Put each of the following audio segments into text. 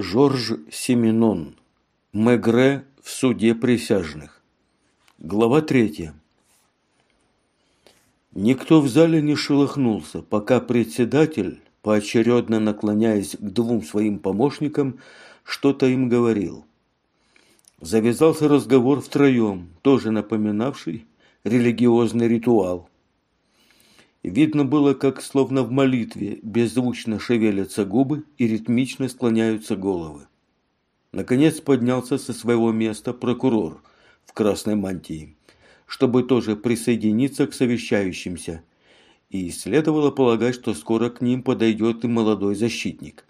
Жорж Семенон. Мегре в суде присяжных. Глава третья. Никто в зале не шелохнулся, пока председатель, поочередно наклоняясь к двум своим помощникам, что-то им говорил. Завязался разговор втроем, тоже напоминавший религиозный ритуал. Видно было, как словно в молитве беззвучно шевелятся губы и ритмично склоняются головы. Наконец поднялся со своего места прокурор в красной мантии, чтобы тоже присоединиться к совещающимся, и следовало полагать, что скоро к ним подойдет и молодой защитник.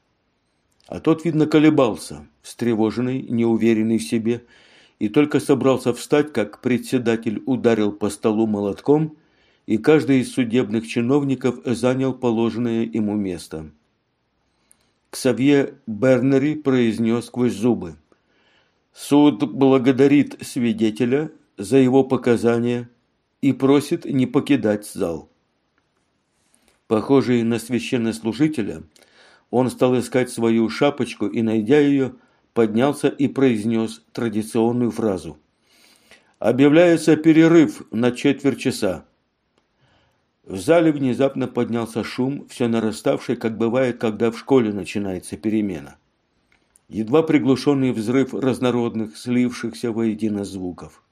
А тот, видно, колебался, встревоженный, неуверенный в себе, и только собрался встать, как председатель ударил по столу молотком – и каждый из судебных чиновников занял положенное ему место. Ксавье Бернери произнес сквозь зубы. Суд благодарит свидетеля за его показания и просит не покидать зал. Похожий на священнослужителя, он стал искать свою шапочку и, найдя ее, поднялся и произнес традиционную фразу. «Объявляется перерыв на четверть часа. В зале внезапно поднялся шум, все нараставший, как бывает, когда в школе начинается перемена. Едва приглушенный взрыв разнородных, слившихся воедино звуков.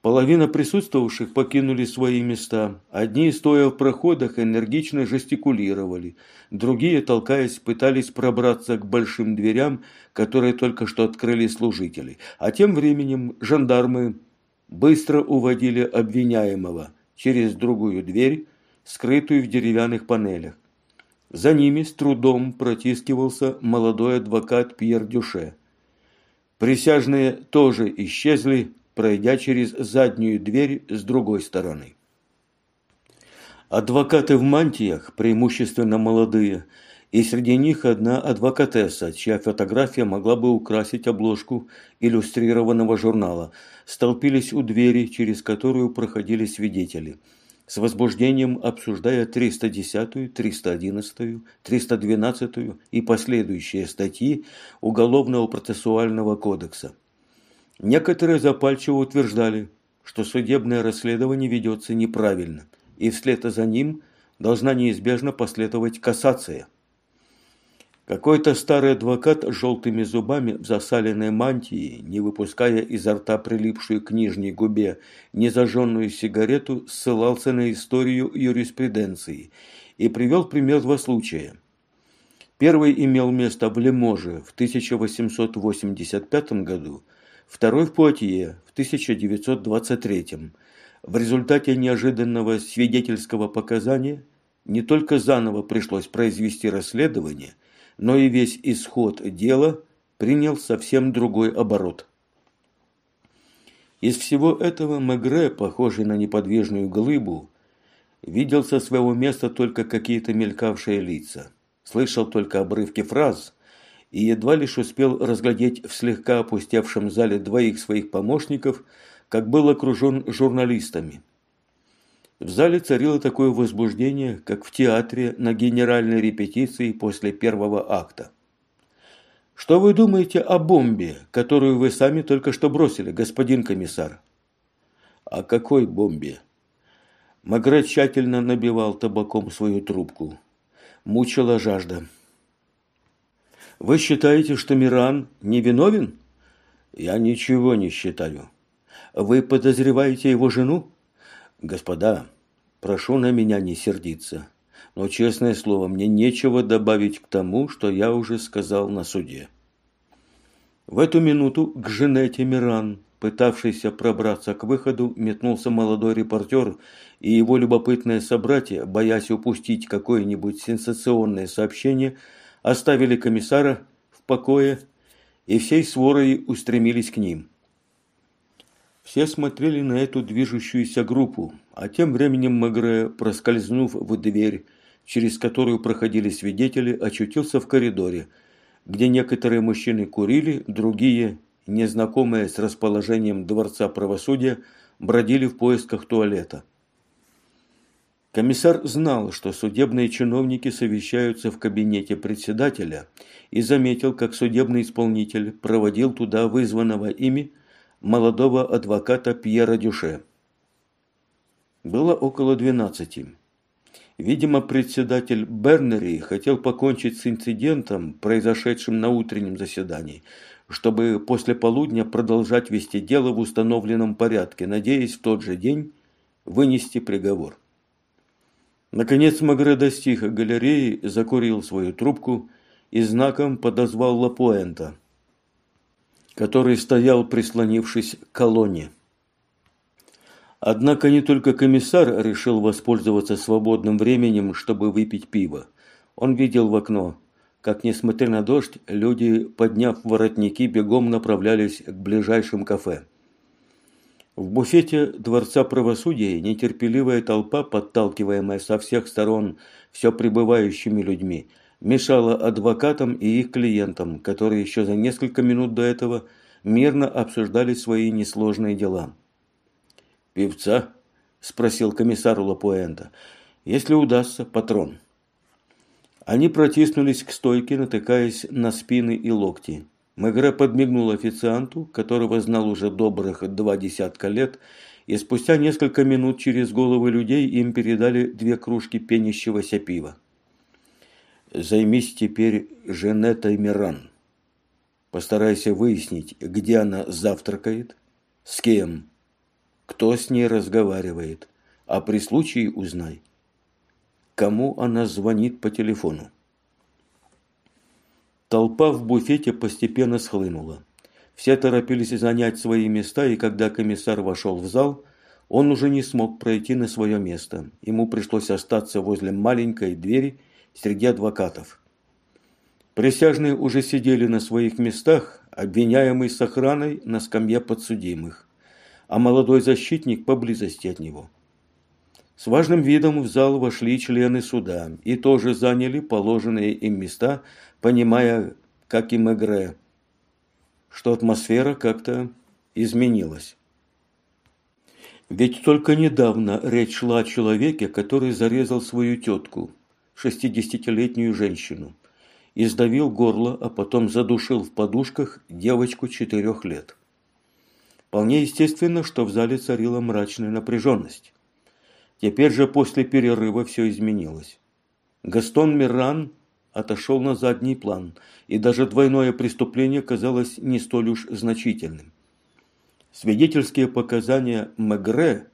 Половина присутствовавших покинули свои места. Одни, стоя в проходах, энергично жестикулировали. Другие, толкаясь, пытались пробраться к большим дверям, которые только что открыли служители. А тем временем жандармы быстро уводили обвиняемого – через другую дверь, скрытую в деревянных панелях. За ними с трудом протискивался молодой адвокат Пьер Дюше. Присяжные тоже исчезли, пройдя через заднюю дверь с другой стороны. Адвокаты в мантиях, преимущественно молодые, и среди них одна адвокатесса, чья фотография могла бы украсить обложку иллюстрированного журнала, столпились у двери, через которую проходили свидетели, с возбуждением обсуждая 310-ю, 311-ю, 312-ю и последующие статьи Уголовного процессуального кодекса. Некоторые запальчиво утверждали, что судебное расследование ведется неправильно, и вслед за ним должна неизбежно последовать кассация – какой-то старый адвокат с желтыми зубами в засаленной мантии, не выпуская изо рта прилипшую к нижней губе незажженную сигарету, ссылался на историю юриспруденции и привел пример два случая. Первый имел место в Лиможе в 1885 году, второй в Пуатье в 1923. В результате неожиданного свидетельского показания не только заново пришлось произвести расследование – но и весь исход дела принял совсем другой оборот. Из всего этого Мегре, похожий на неподвижную глыбу, видел со своего места только какие-то мелькавшие лица, слышал только обрывки фраз и едва лишь успел разглядеть в слегка опустевшем зале двоих своих помощников, как был окружен журналистами – в зале царило такое возбуждение, как в театре на генеральной репетиции после первого акта. Что вы думаете о бомбе, которую вы сами только что бросили, господин комиссар? О какой бомбе? Магре тщательно набивал табаком свою трубку. Мучила жажда. Вы считаете, что Миран невиновен? Я ничего не считаю. Вы подозреваете его жену? Господа, прошу на меня не сердиться, но, честное слово, мне нечего добавить к тому, что я уже сказал на суде. В эту минуту к Женете Миран, пытавшийся пробраться к выходу, метнулся молодой репортер, и его любопытные собратья, боясь упустить какое-нибудь сенсационное сообщение, оставили комиссара в покое и всей сворой устремились к ним. Все смотрели на эту движущуюся группу, а тем временем Мегре, проскользнув в дверь, через которую проходили свидетели, очутился в коридоре, где некоторые мужчины курили, другие, незнакомые с расположением Дворца правосудия, бродили в поисках туалета. Комиссар знал, что судебные чиновники совещаются в кабинете председателя и заметил, как судебный исполнитель проводил туда вызванного ими молодого адвоката Пьера Дюше. Было около двенадцати. Видимо, председатель Бернери хотел покончить с инцидентом, произошедшим на утреннем заседании, чтобы после полудня продолжать вести дело в установленном порядке, надеясь в тот же день вынести приговор. Наконец Магре достиг галереи, закурил свою трубку и знаком подозвал Лапуэнта, который стоял, прислонившись к колонне. Однако не только комиссар решил воспользоваться свободным временем, чтобы выпить пиво. Он видел в окно, как, несмотря на дождь, люди, подняв воротники, бегом направлялись к ближайшим кафе. В буфете Дворца правосудия нетерпеливая толпа, подталкиваемая со всех сторон все прибывающими людьми, мешала адвокатам и их клиентам, которые еще за несколько минут до этого мирно обсуждали свои несложные дела. «Певца?» – спросил комиссар Лапуэнта. «Если удастся, патрон». Они протиснулись к стойке, натыкаясь на спины и локти. Мегре подмигнул официанту, которого знал уже добрых два десятка лет, и спустя несколько минут через головы людей им передали две кружки пенящегося пива. «Займись теперь Женетой Миран. Постарайся выяснить, где она завтракает, с кем, кто с ней разговаривает, а при случае узнай, кому она звонит по телефону. Толпа в буфете постепенно схлынула. Все торопились занять свои места, и когда комиссар вошел в зал, он уже не смог пройти на свое место. Ему пришлось остаться возле маленькой двери среди адвокатов. Присяжные уже сидели на своих местах, обвиняемый с охраной на скамье подсудимых, а молодой защитник поблизости от него. С важным видом в зал вошли члены суда и тоже заняли положенные им места понимая, как и Мегре, что атмосфера как-то изменилась. Ведь только недавно речь шла о человеке, который зарезал свою тетку, шестидесятилетнюю женщину, и сдавил горло, а потом задушил в подушках девочку четырех лет. Вполне естественно, что в зале царила мрачная напряженность. Теперь же после перерыва все изменилось. Гастон Миран отошел на задний план, и даже двойное преступление казалось не столь уж значительным. Свидетельские показания Мегре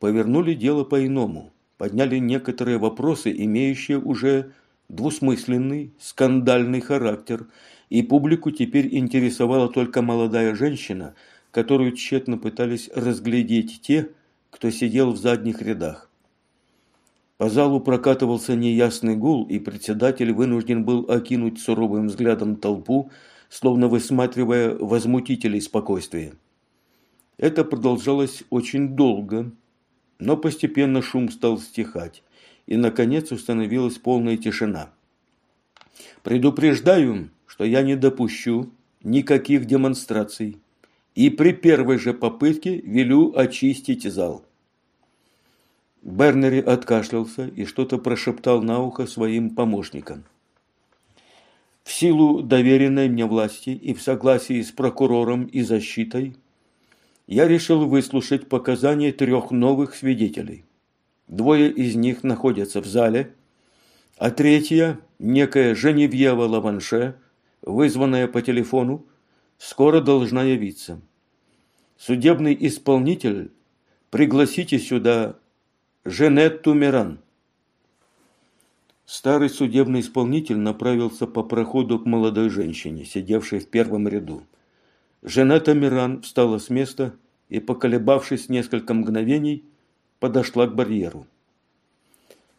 повернули дело по-иному, подняли некоторые вопросы, имеющие уже двусмысленный, скандальный характер, и публику теперь интересовала только молодая женщина, которую тщетно пытались разглядеть те, кто сидел в задних рядах. По залу прокатывался неясный гул, и председатель вынужден был окинуть суровым взглядом толпу, словно высматривая возмутителей спокойствия. Это продолжалось очень долго, но постепенно шум стал стихать, и, наконец, установилась полная тишина. «Предупреждаю, что я не допущу никаких демонстраций, и при первой же попытке велю очистить зал». Бернери откашлялся и что-то прошептал на ухо своим помощникам. В силу доверенной мне власти и в согласии с прокурором и защитой, я решил выслушать показания трех новых свидетелей. Двое из них находятся в зале, а третья, некая Женевьева Лаванше, вызванная по телефону, скоро должна явиться. Судебный исполнитель, пригласите сюда Женетту Миран. Старый судебный исполнитель направился по проходу к молодой женщине, сидевшей в первом ряду. Женетта Миран встала с места и, поколебавшись несколько мгновений, подошла к барьеру.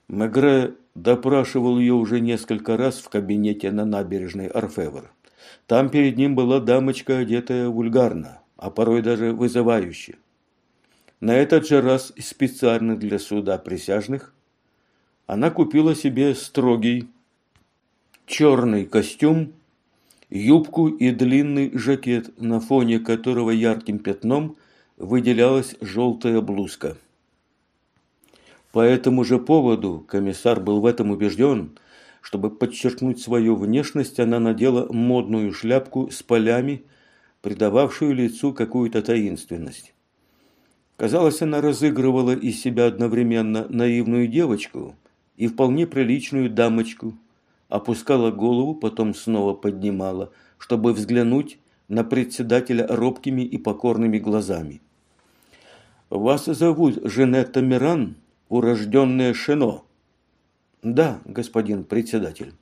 Мегре допрашивал ее уже несколько раз в кабинете на набережной Орфевр. Там перед ним была дамочка, одетая вульгарно, а порой даже вызывающе. На этот же раз специально для суда присяжных она купила себе строгий черный костюм, юбку и длинный жакет, на фоне которого ярким пятном выделялась желтая блузка. По этому же поводу комиссар был в этом убежден, чтобы подчеркнуть свою внешность, она надела модную шляпку с полями, придававшую лицу какую-то таинственность. Казалось, она разыгрывала из себя одновременно наивную девочку и вполне приличную дамочку, опускала голову, потом снова поднимала, чтобы взглянуть на председателя робкими и покорными глазами. «Вас зовут Женетта Миран, урожденная Шено?» «Да, господин председатель».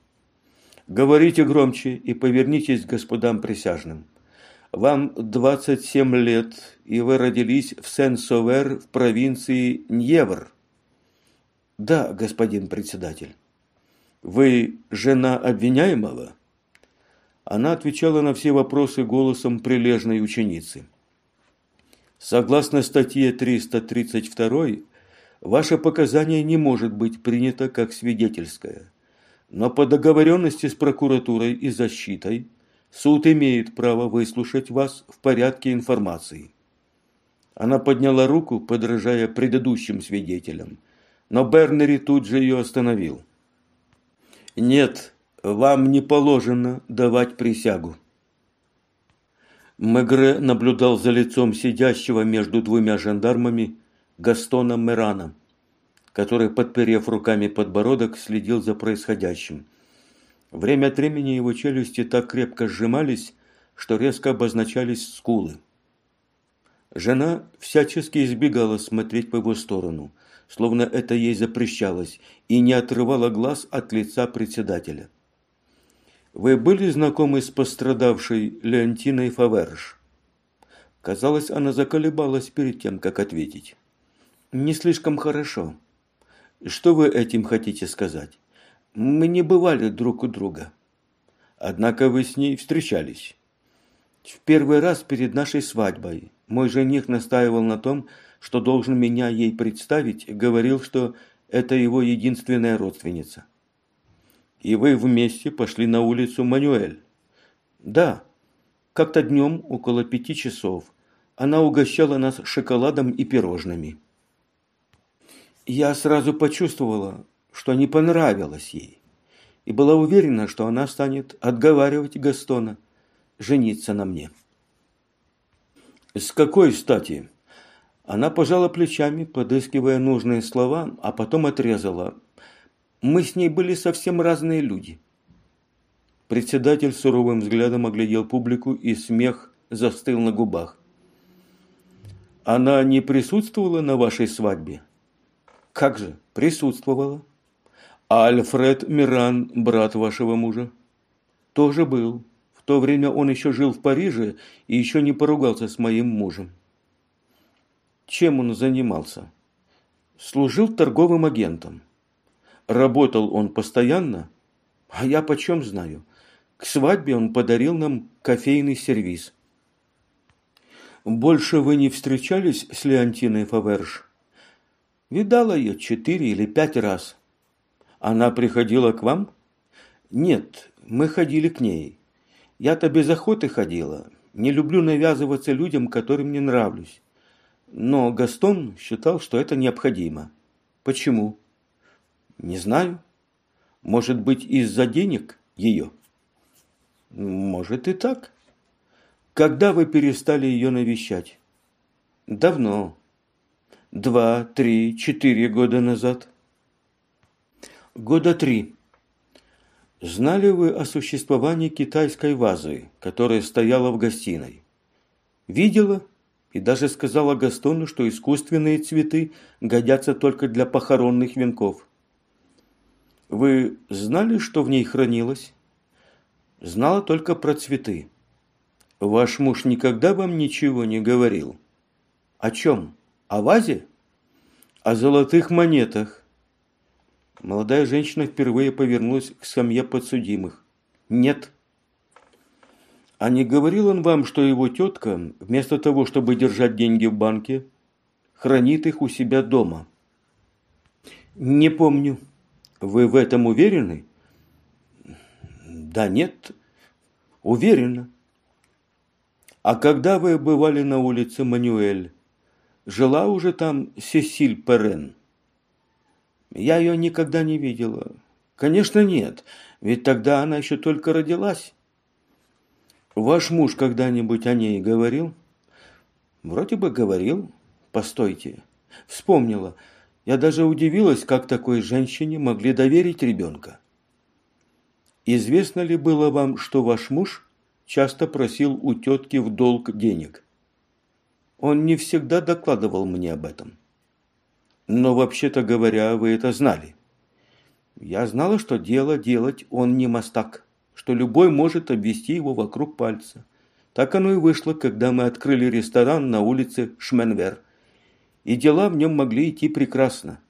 «Говорите громче и повернитесь к господам присяжным. Вам 27 лет, и вы родились в Сен-Совер в провинции Ньевр». «Да, господин председатель». «Вы жена обвиняемого?» Она отвечала на все вопросы голосом прилежной ученицы. Согласно статье 332, ваше показание не может быть принято как свидетельское. Но по договоренности с прокуратурой и защитой суд имеет право выслушать вас в порядке информации. Она подняла руку, подражая предыдущим свидетелям, но Бернери тут же ее остановил. «Нет, вам не положено давать присягу». Мегре наблюдал за лицом сидящего между двумя жандармами Гастона Мерана, который, подперев руками подбородок, следил за происходящим. Время от времени его челюсти так крепко сжимались, что резко обозначались скулы. Жена всячески избегала смотреть в его сторону, словно это ей запрещалось, и не отрывала глаз от лица председателя. Вы были знакомы с пострадавшей Леонтиной Фаверш? Казалось, она заколебалась перед тем, как ответить. Не слишком хорошо. Что вы этим хотите сказать? Мы не бывали друг у друга. Однако вы с ней встречались. В первый раз перед нашей свадьбой мой жених настаивал на том, что должен меня ей представить, говорил, что это его единственная родственница и вы вместе пошли на улицу Мануэль. Да, как-то днем около пяти часов она угощала нас шоколадом и пирожными. Я сразу почувствовала, что не понравилось ей, и была уверена, что она станет отговаривать Гастона жениться на мне. С какой стати? Она пожала плечами, подыскивая нужные слова, а потом отрезала. Мы с ней были совсем разные люди. Председатель суровым взглядом оглядел публику, и смех застыл на губах. Она не присутствовала на вашей свадьбе? Как же, присутствовала. Альфред Миран, брат вашего мужа? Тоже был. В то время он еще жил в Париже и еще не поругался с моим мужем. Чем он занимался? Служил торговым агентом. Работал он постоянно, а я почем знаю. К свадьбе он подарил нам кофейный сервиз. Больше вы не встречались с Леонтиной Фаверш? Видала ее четыре или пять раз. Она приходила к вам? Нет, мы ходили к ней. Я-то без охоты ходила. Не люблю навязываться людям, которым не нравлюсь. Но Гастон считал, что это необходимо. Почему? Не знаю. Может быть, из-за денег ее? Может и так. Когда вы перестали ее навещать? Давно. Два, три, четыре года назад. Года три. Знали вы о существовании китайской вазы, которая стояла в гостиной? Видела и даже сказала Гастону, что искусственные цветы годятся только для похоронных венков. Вы знали, что в ней хранилось? Знала только про цветы. Ваш муж никогда вам ничего не говорил? О чем? О вазе? О золотых монетах. Молодая женщина впервые повернулась к скамье подсудимых. Нет. А не говорил он вам, что его тетка, вместо того, чтобы держать деньги в банке, хранит их у себя дома? Не помню. Вы в этом уверены? Да нет, уверена. А когда вы бывали на улице Манюэль, жила уже там Сесиль Перен? Я ее никогда не видела. Конечно, нет, ведь тогда она еще только родилась. Ваш муж когда-нибудь о ней говорил? Вроде бы говорил. Постойте. Вспомнила. Я даже удивилась, как такой женщине могли доверить ребенка. Известно ли было вам, что ваш муж часто просил у тетки в долг денег? Он не всегда докладывал мне об этом. Но вообще-то говоря, вы это знали. Я знала, что дело делать он не мастак, что любой может обвести его вокруг пальца. Так оно и вышло, когда мы открыли ресторан на улице Шменвер. И дела в нем могли идти прекрасно.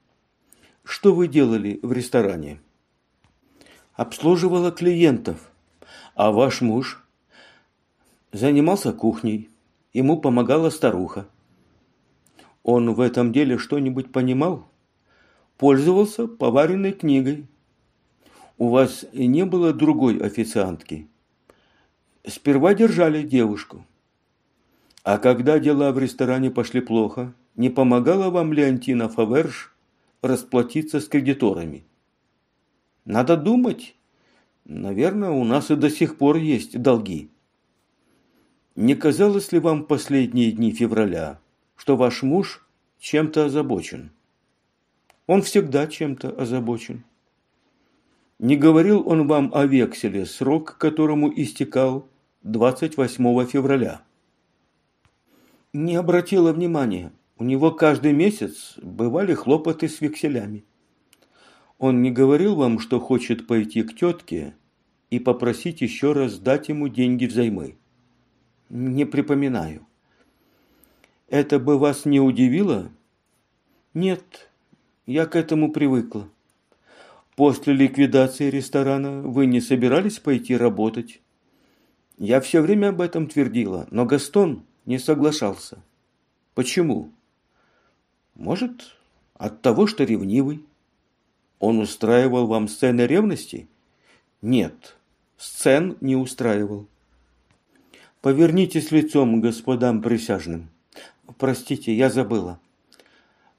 Что вы делали в ресторане? Обслуживала клиентов. А ваш муж? Занимался кухней. Ему помогала старуха. Он в этом деле что-нибудь понимал? Пользовался поваренной книгой. У вас не было другой официантки? Сперва держали девушку. А когда дела в ресторане пошли плохо, не помогала вам Леонтина Фаверш расплатиться с кредиторами? Надо думать. Наверное, у нас и до сих пор есть долги. Не казалось ли вам последние дни февраля, что ваш муж чем-то озабочен? Он всегда чем-то озабочен. Не говорил он вам о векселе, срок которому истекал 28 февраля? Не обратила внимания. У него каждый месяц бывали хлопоты с векселями. Он не говорил вам, что хочет пойти к тетке и попросить еще раз дать ему деньги взаймы? Не припоминаю. Это бы вас не удивило? Нет, я к этому привыкла. После ликвидации ресторана вы не собирались пойти работать? Я все время об этом твердила, но Гастон не соглашался. Почему? Может, от того, что ревнивый? Он устраивал вам сцены ревности? Нет, сцен не устраивал. Повернитесь лицом господам присяжным. Простите, я забыла.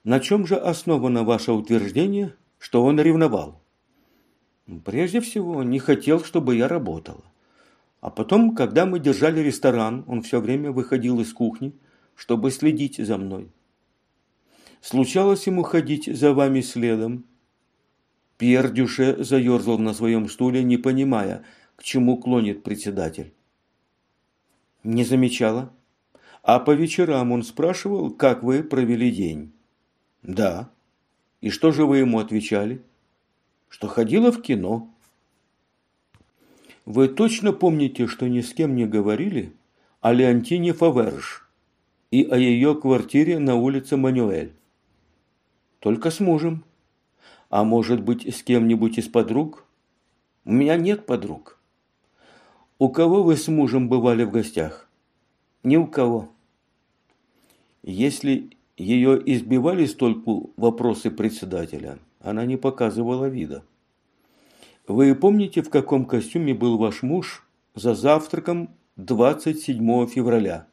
На чем же основано ваше утверждение, что он ревновал? Прежде всего, не хотел, чтобы я работала. А потом, когда мы держали ресторан, он все время выходил из кухни, чтобы следить за мной. Случалось ему ходить за вами следом. Пьер Дюше заерзал на своем стуле, не понимая, к чему клонит председатель. Не замечала. А по вечерам он спрашивал, как вы провели день. Да. И что же вы ему отвечали? Что ходила в кино. Вы точно помните, что ни с кем не говорили о Леонтине Фаверш и о ее квартире на улице Манюэль? Только с мужем. А может быть, с кем-нибудь из подруг? У меня нет подруг. У кого вы с мужем бывали в гостях? Ни у кого. Если ее избивали столько вопросы председателя, она не показывала вида. Вы помните, в каком костюме был ваш муж за завтраком 27 февраля?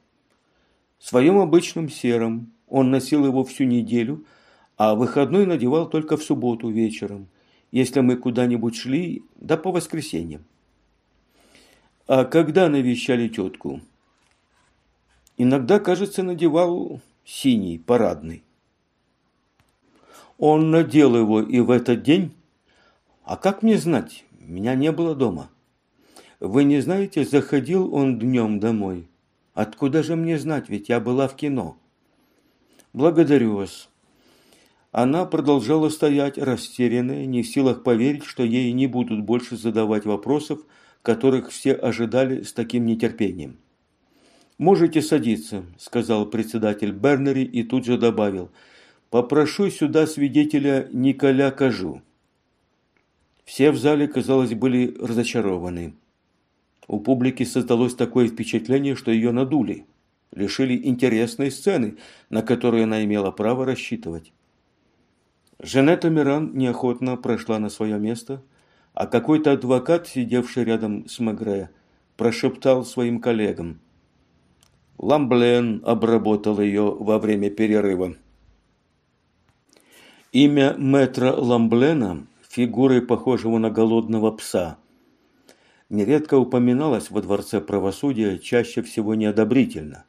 В своем обычном сером. Он носил его всю неделю, а выходной надевал только в субботу вечером, если мы куда-нибудь шли, да по воскресеньям. А когда навещали тетку? Иногда, кажется, надевал синий, парадный. Он надел его и в этот день? А как мне знать? Меня не было дома. Вы не знаете, заходил он днем домой. Откуда же мне знать, ведь я была в кино. Благодарю вас. Она продолжала стоять растерянная, не в силах поверить, что ей не будут больше задавать вопросов, которых все ожидали с таким нетерпением. «Можете садиться», – сказал председатель Бернери и тут же добавил. «Попрошу сюда свидетеля Николя Кажу». Все в зале, казалось, были разочарованы. У публики создалось такое впечатление, что ее надули, лишили интересной сцены, на которую она имела право рассчитывать. Жанетта Миран неохотно прошла на свое место, а какой-то адвокат, сидевший рядом с Мегре, прошептал своим коллегам – Ламблен обработал ее во время перерыва. Имя мэтра Ламблена, фигурой похожего на голодного пса, нередко упоминалось во Дворце правосудия, чаще всего неодобрительно,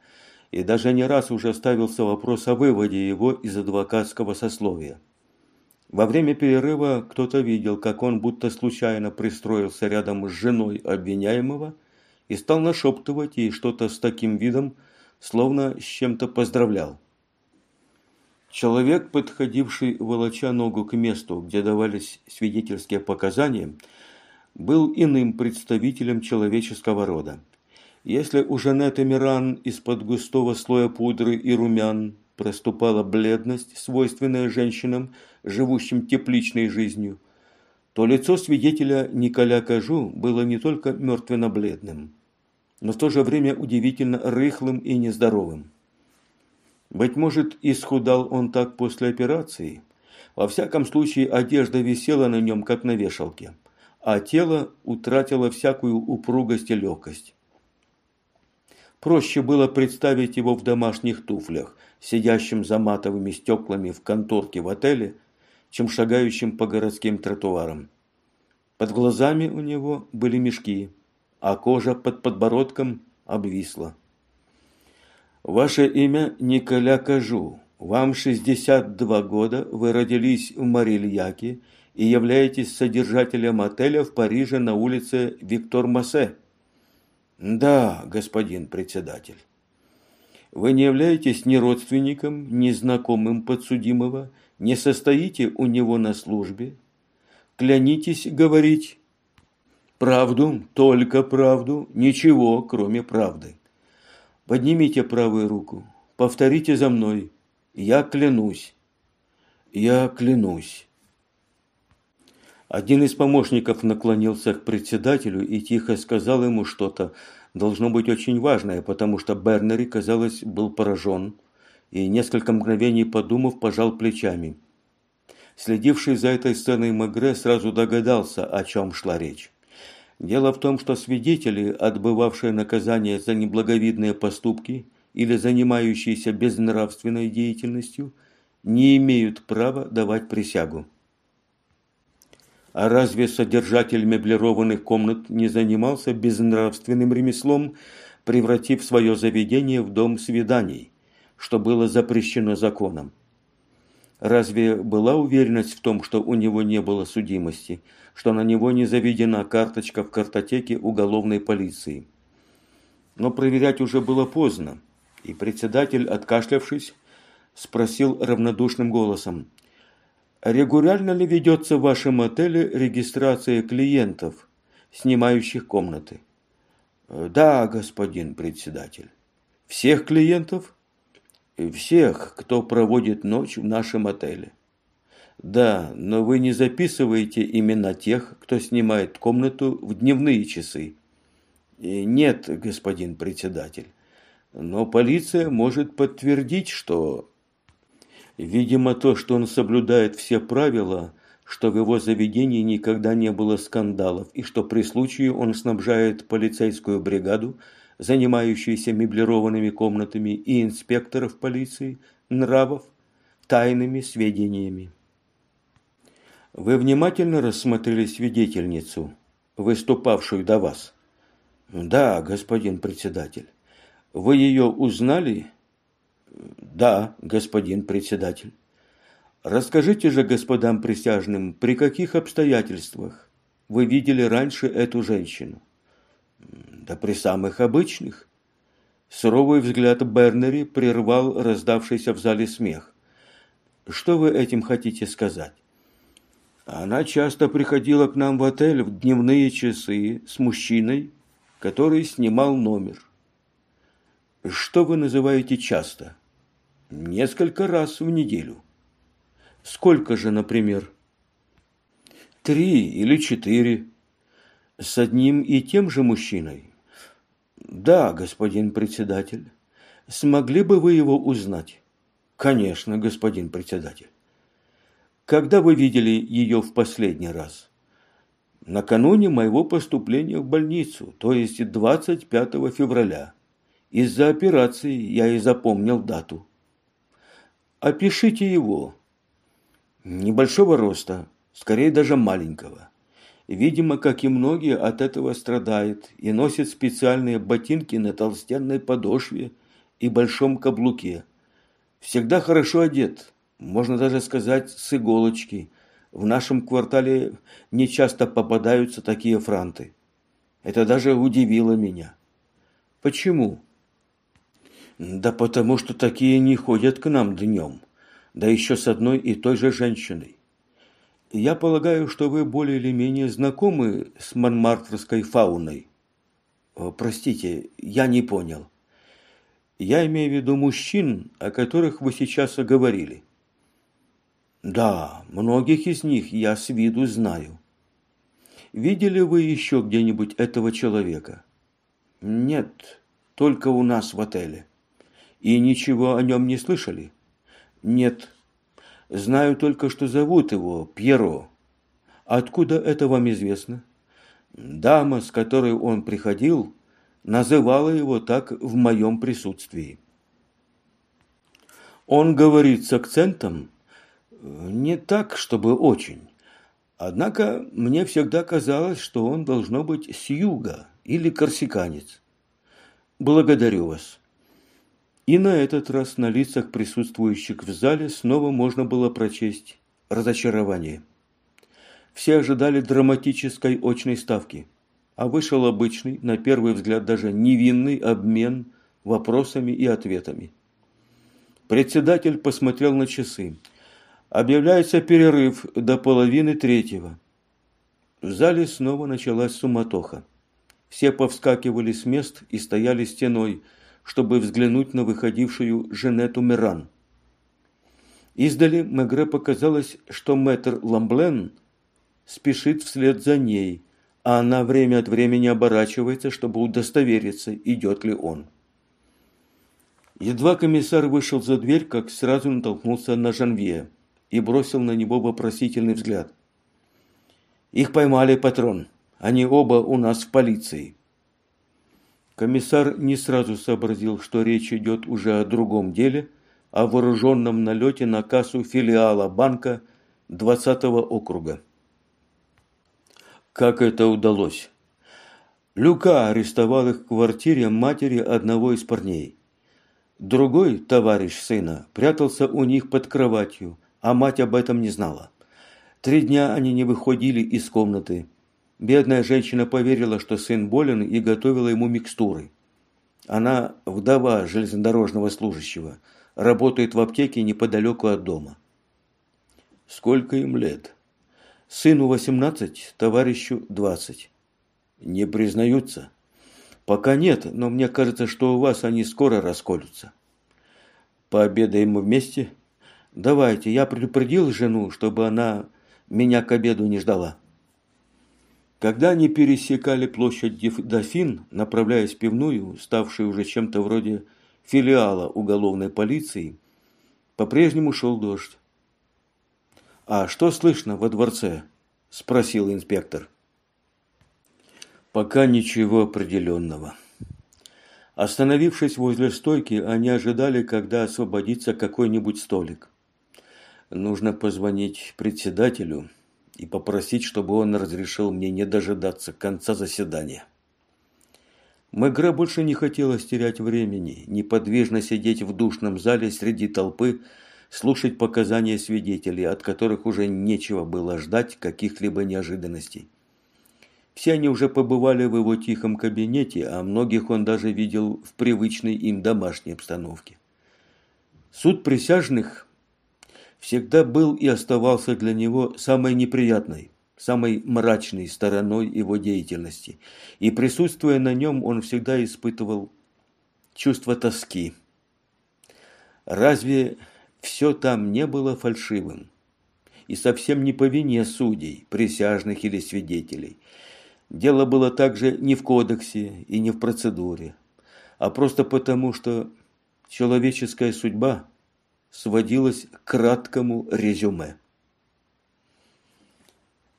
и даже не раз уже ставился вопрос о выводе его из адвокатского сословия. Во время перерыва кто-то видел, как он будто случайно пристроился рядом с женой обвиняемого и стал нашептывать ей что-то с таким видом, словно с чем-то поздравлял. Человек, подходивший, волоча ногу к месту, где давались свидетельские показания, был иным представителем человеческого рода. Если у Жанетты Миран из-под густого слоя пудры и румян проступала бледность, свойственная женщинам, живущим тепличной жизнью, то лицо свидетеля Николя Кажу было не только мертвенно-бледным, но в то же время удивительно рыхлым и нездоровым. Быть может, исхудал он так после операции. Во всяком случае, одежда висела на нем, как на вешалке, а тело утратило всякую упругость и легкость. Проще было представить его в домашних туфлях, сидящим за матовыми стеклами в конторке в отеле, чем шагающим по городским тротуарам. Под глазами у него были мешки, а кожа под подбородком обвисла. Ваше имя Николя Кажу. Вам 62 года, вы родились в Марильяке и являетесь содержателем отеля в Париже на улице Виктор Массе. Да, господин председатель. Вы не являетесь ни родственником, ни знакомым подсудимого, не состоите у него на службе. Клянитесь говорить правду, только правду, ничего, кроме правды. Поднимите правую руку. Повторите за мной. Я клянусь. Я клянусь. Один из помощников наклонился к председателю и тихо сказал ему что-то, должно быть очень важное, потому что Бернери, казалось, был поражен и несколько мгновений подумав, пожал плечами. Следивший за этой сценой Мегре сразу догадался, о чем шла речь. Дело в том, что свидетели, отбывавшие наказание за неблаговидные поступки или занимающиеся безнравственной деятельностью, не имеют права давать присягу. А разве содержатель меблированных комнат не занимался безнравственным ремеслом, превратив свое заведение в дом свиданий, что было запрещено законом? Разве была уверенность в том, что у него не было судимости – что на него не заведена карточка в картотеке уголовной полиции. Но проверять уже было поздно, и председатель, откашлявшись, спросил равнодушным голосом, «Регулярно ли ведется в вашем отеле регистрация клиентов, снимающих комнаты?» «Да, господин председатель». «Всех клиентов?» «Всех, кто проводит ночь в нашем отеле». Да, но вы не записываете имена тех, кто снимает комнату в дневные часы. Нет, господин председатель. Но полиция может подтвердить, что... Видимо, то, что он соблюдает все правила, что в его заведении никогда не было скандалов и что при случае он снабжает полицейскую бригаду, занимающуюся меблированными комнатами, и инспекторов полиции, нравов, тайными сведениями. Вы внимательно рассмотрели свидетельницу, выступавшую до вас? Да, господин председатель. Вы ее узнали? Да, господин председатель. Расскажите же господам присяжным, при каких обстоятельствах вы видели раньше эту женщину? Да при самых обычных. Суровый взгляд Бернери прервал раздавшийся в зале смех. Что вы этим хотите сказать? Она часто приходила к нам в отель в дневные часы с мужчиной, который снимал номер. Что вы называете часто? Несколько раз в неделю. Сколько же, например? Три или четыре. С одним и тем же мужчиной? Да, господин председатель. Смогли бы вы его узнать? Конечно, господин председатель. Когда вы видели ее в последний раз? Накануне моего поступления в больницу, то есть 25 февраля. Из-за операции я и запомнил дату. Опишите его. Небольшого роста, скорее даже маленького. Видимо, как и многие, от этого страдает и носит специальные ботинки на толстенной подошве и большом каблуке. Всегда хорошо одет, можно даже сказать, с иголочки. В нашем квартале не часто попадаются такие франты. Это даже удивило меня. Почему? Да потому что такие не ходят к нам днем, да еще с одной и той же женщиной. Я полагаю, что вы более или менее знакомы с монмартрской фауной. Простите, я не понял. Я имею в виду мужчин, о которых вы сейчас оговорили. Да, многих из них я с виду знаю. Видели вы еще где-нибудь этого человека? Нет, только у нас в отеле. И ничего о нем не слышали? Нет. Знаю только, что зовут его Пьеро. Откуда это вам известно? Дама, с которой он приходил, называла его так в моем присутствии. Он говорит с акцентом не так, чтобы очень. Однако мне всегда казалось, что он должно быть с юга или корсиканец. Благодарю вас. И на этот раз на лицах присутствующих в зале снова можно было прочесть разочарование. Все ожидали драматической очной ставки, а вышел обычный, на первый взгляд даже невинный обмен вопросами и ответами. Председатель посмотрел на часы. Объявляется перерыв до половины третьего. В зале снова началась суматоха. Все повскакивали с мест и стояли стеной, чтобы взглянуть на выходившую Женету Миран. Издали Мегре показалось, что мэтр Ламблен спешит вслед за ней, а она время от времени оборачивается, чтобы удостовериться, идет ли он. Едва комиссар вышел за дверь, как сразу натолкнулся на Жанвье и бросил на него вопросительный взгляд. «Их поймали, патрон. Они оба у нас в полиции». Комиссар не сразу сообразил, что речь идет уже о другом деле, о вооруженном налете на кассу филиала банка 20-го округа. Как это удалось? Люка арестовал их в квартире матери одного из парней. Другой, товарищ сына, прятался у них под кроватью, а мать об этом не знала. Три дня они не выходили из комнаты, Бедная женщина поверила, что сын болен и готовила ему микстуры. Она вдова железнодорожного служащего, работает в аптеке неподалеку от дома. Сколько им лет? Сыну 18, товарищу 20. Не признаются? Пока нет, но мне кажется, что у вас они скоро расколются. Пообедаем вместе? Давайте, я предупредил жену, чтобы она меня к обеду не ждала. Когда они пересекали площадь Дофин, направляясь в пивную, ставшую уже чем-то вроде филиала уголовной полиции, по-прежнему шел дождь. «А что слышно во дворце?» – спросил инспектор. «Пока ничего определенного». Остановившись возле стойки, они ожидали, когда освободится какой-нибудь столик. Нужно позвонить председателю – и попросить, чтобы он разрешил мне не дожидаться конца заседания. Мегре больше не хотелось терять времени, неподвижно сидеть в душном зале среди толпы, слушать показания свидетелей, от которых уже нечего было ждать каких-либо неожиданностей. Все они уже побывали в его тихом кабинете, а многих он даже видел в привычной им домашней обстановке. Суд присяжных всегда был и оставался для него самой неприятной, самой мрачной стороной его деятельности, и присутствуя на нем, он всегда испытывал чувство тоски. Разве все там не было фальшивым? И совсем не по вине судей, присяжных или свидетелей. Дело было также не в кодексе и не в процедуре, а просто потому, что человеческая судьба – сводилось к краткому резюме.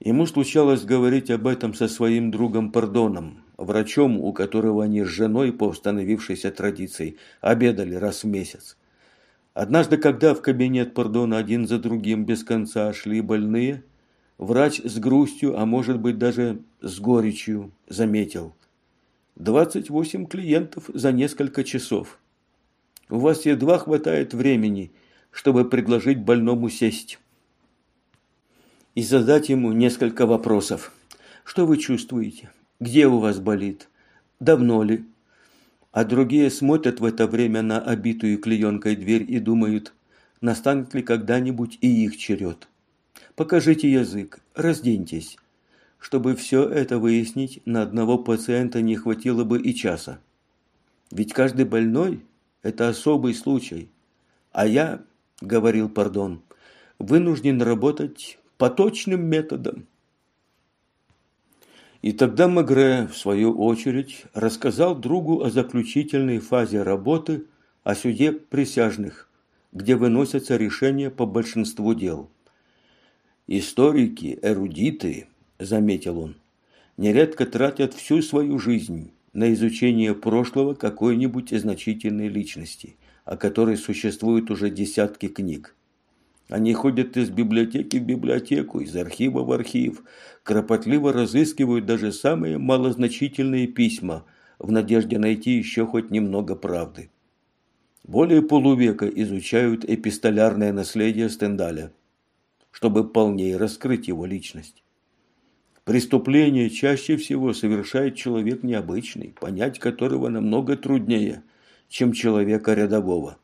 Ему случалось говорить об этом со своим другом Пардоном, врачом, у которого они с женой по установившейся традиции обедали раз в месяц. Однажды, когда в кабинет Пардона один за другим без конца шли больные, врач с грустью, а может быть даже с горечью, заметил. 28 клиентов за несколько часов. У вас едва хватает времени, чтобы предложить больному сесть. И задать ему несколько вопросов. Что вы чувствуете? Где у вас болит? Давно ли? А другие смотрят в это время на обитую клеенкой дверь и думают, настанет ли когда-нибудь и их черед. Покажите язык, разденьтесь. Чтобы все это выяснить, на одного пациента не хватило бы и часа. Ведь каждый больной – это особый случай. А я, говорил Пардон, вынужден работать по точным методам. И тогда Мегре, в свою очередь, рассказал другу о заключительной фазе работы о суде присяжных, где выносятся решения по большинству дел. «Историки, эрудиты», – заметил он, – «нередко тратят всю свою жизнь на изучение прошлого какой-нибудь значительной личности, о которой существует уже десятки книг. Они ходят из библиотеки в библиотеку, из архива в архив, кропотливо разыскивают даже самые малозначительные письма в надежде найти еще хоть немного правды. Более полувека изучают эпистолярное наследие Стендаля, чтобы полнее раскрыть его личность. Преступление чаще всего совершает человек необычный, понять которого намного труднее, чем человека рядового.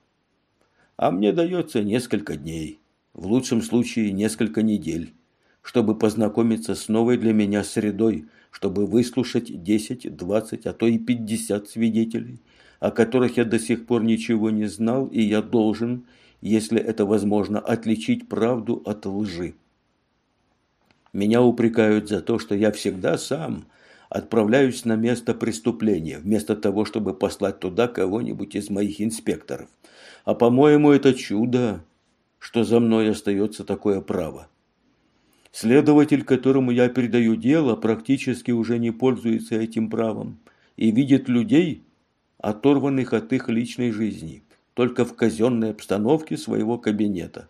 А мне дается несколько дней, в лучшем случае несколько недель, чтобы познакомиться с новой для меня средой, чтобы выслушать 10, 20, а то и 50 свидетелей, о которых я до сих пор ничего не знал, и я должен, если это возможно, отличить правду от лжи. Меня упрекают за то, что я всегда сам отправляюсь на место преступления, вместо того, чтобы послать туда кого-нибудь из моих инспекторов. А по-моему, это чудо, что за мной остается такое право. Следователь, которому я передаю дело, практически уже не пользуется этим правом и видит людей, оторванных от их личной жизни, только в казенной обстановке своего кабинета.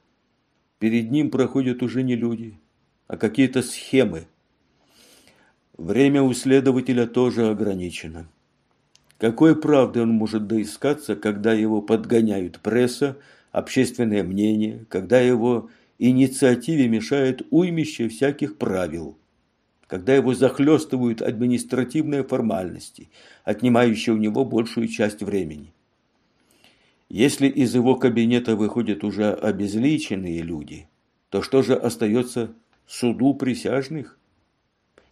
Перед ним проходят уже не люди, а какие-то схемы. Время у следователя тоже ограничено. Какой правды он может доискаться, когда его подгоняют пресса, общественное мнение, когда его инициативе мешает уймище всяких правил, когда его захлестывают административные формальности, отнимающие у него большую часть времени. Если из его кабинета выходят уже обезличенные люди, то что же остается суду присяжных?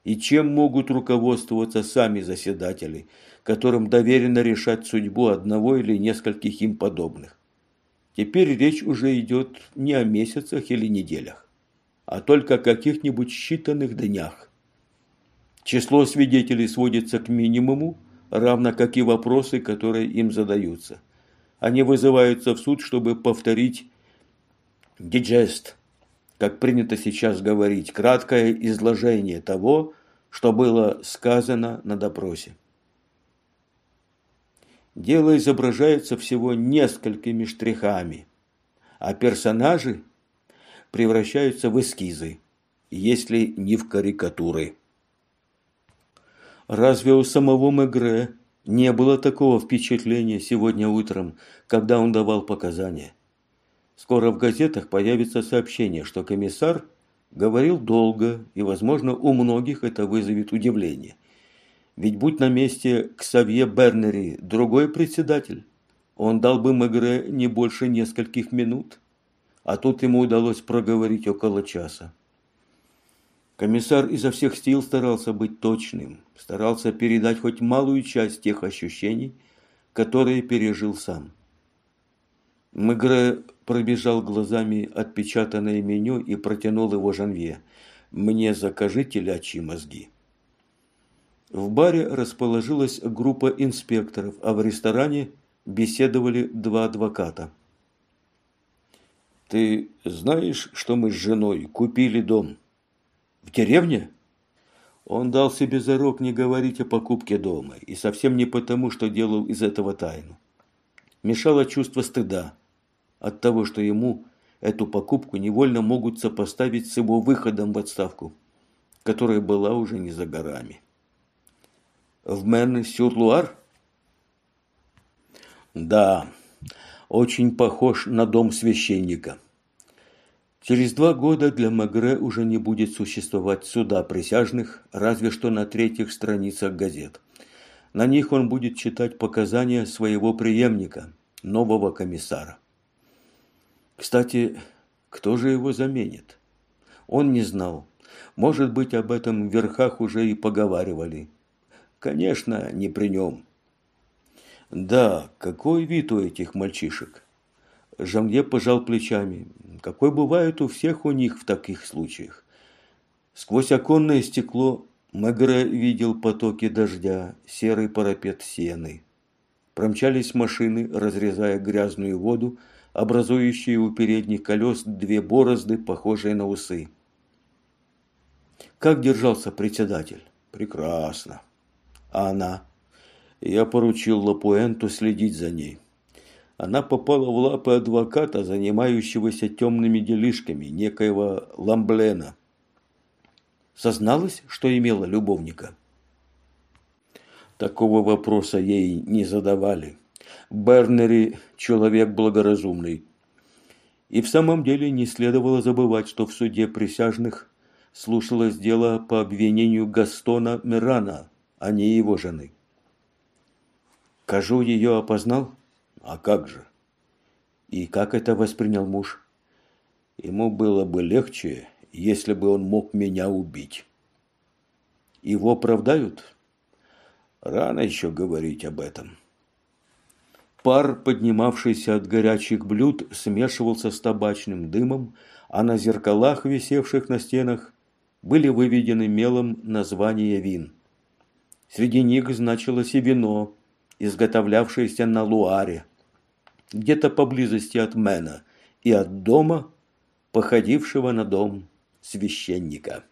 И чем могут руководствоваться сами заседатели, которым доверено решать судьбу одного или нескольких им подобных? Теперь речь уже идет не о месяцах или неделях, а только о каких-нибудь считанных днях. Число свидетелей сводится к минимуму, равно как и вопросы, которые им задаются. Они вызываются в суд, чтобы повторить диджест, как принято сейчас говорить, краткое изложение того, что было сказано на допросе. Дело изображается всего несколькими штрихами, а персонажи превращаются в эскизы, если не в карикатуры. Разве у самого Мегре не было такого впечатления сегодня утром, когда он давал показания? Скоро в газетах появится сообщение, что комиссар говорил долго, и, возможно, у многих это вызовет удивление – ведь будь на месте Ксавье Бернери другой председатель, он дал бы Мегре не больше нескольких минут. А тут ему удалось проговорить около часа. Комиссар изо всех сил старался быть точным, старался передать хоть малую часть тех ощущений, которые пережил сам. Мегре пробежал глазами отпечатанное меню и протянул его Жанве. «Мне закажи телячьи мозги». В баре расположилась группа инспекторов, а в ресторане беседовали два адвоката. «Ты знаешь, что мы с женой купили дом?» «В деревне?» Он дал себе зарок не говорить о покупке дома, и совсем не потому, что делал из этого тайну. Мешало чувство стыда. От того, что ему эту покупку невольно могут сопоставить с его выходом в отставку, которая была уже не за горами. В Мен-Сюр-Луар? Да, очень похож на дом священника. Через два года для Магре уже не будет существовать суда присяжных, разве что на третьих страницах газет. На них он будет читать показания своего преемника, нового комиссара. Кстати, кто же его заменит? Он не знал. Может быть, об этом в верхах уже и поговаривали. Конечно, не при нем. Да, какой вид у этих мальчишек? Жамье пожал плечами. Какой бывает у всех у них в таких случаях. Сквозь оконное стекло Мегре видел потоки дождя, серый парапет сены. Промчались машины, разрезая грязную воду, образующие у передних колес две борозды, похожие на усы. Как держался председатель? Прекрасно. А она? Я поручил Лапуэнту следить за ней. Она попала в лапы адвоката, занимающегося темными делишками, некоего Ламблена. Созналась, что имела любовника? Такого вопроса ей не задавали. Бернери – человек благоразумный. И в самом деле не следовало забывать, что в суде присяжных слушалось дело по обвинению Гастона Мирана, а не его жены. Кажу ее опознал? А как же? И как это воспринял муж? Ему было бы легче, если бы он мог меня убить. Его оправдают? Рано еще говорить об этом. Пар, поднимавшийся от горячих блюд, смешивался с табачным дымом, а на зеркалах, висевших на стенах, были выведены мелом названия вин. Среди них значилось и вино, изготовлявшееся на Луаре, где-то поблизости от Мэна и от дома, походившего на дом священника.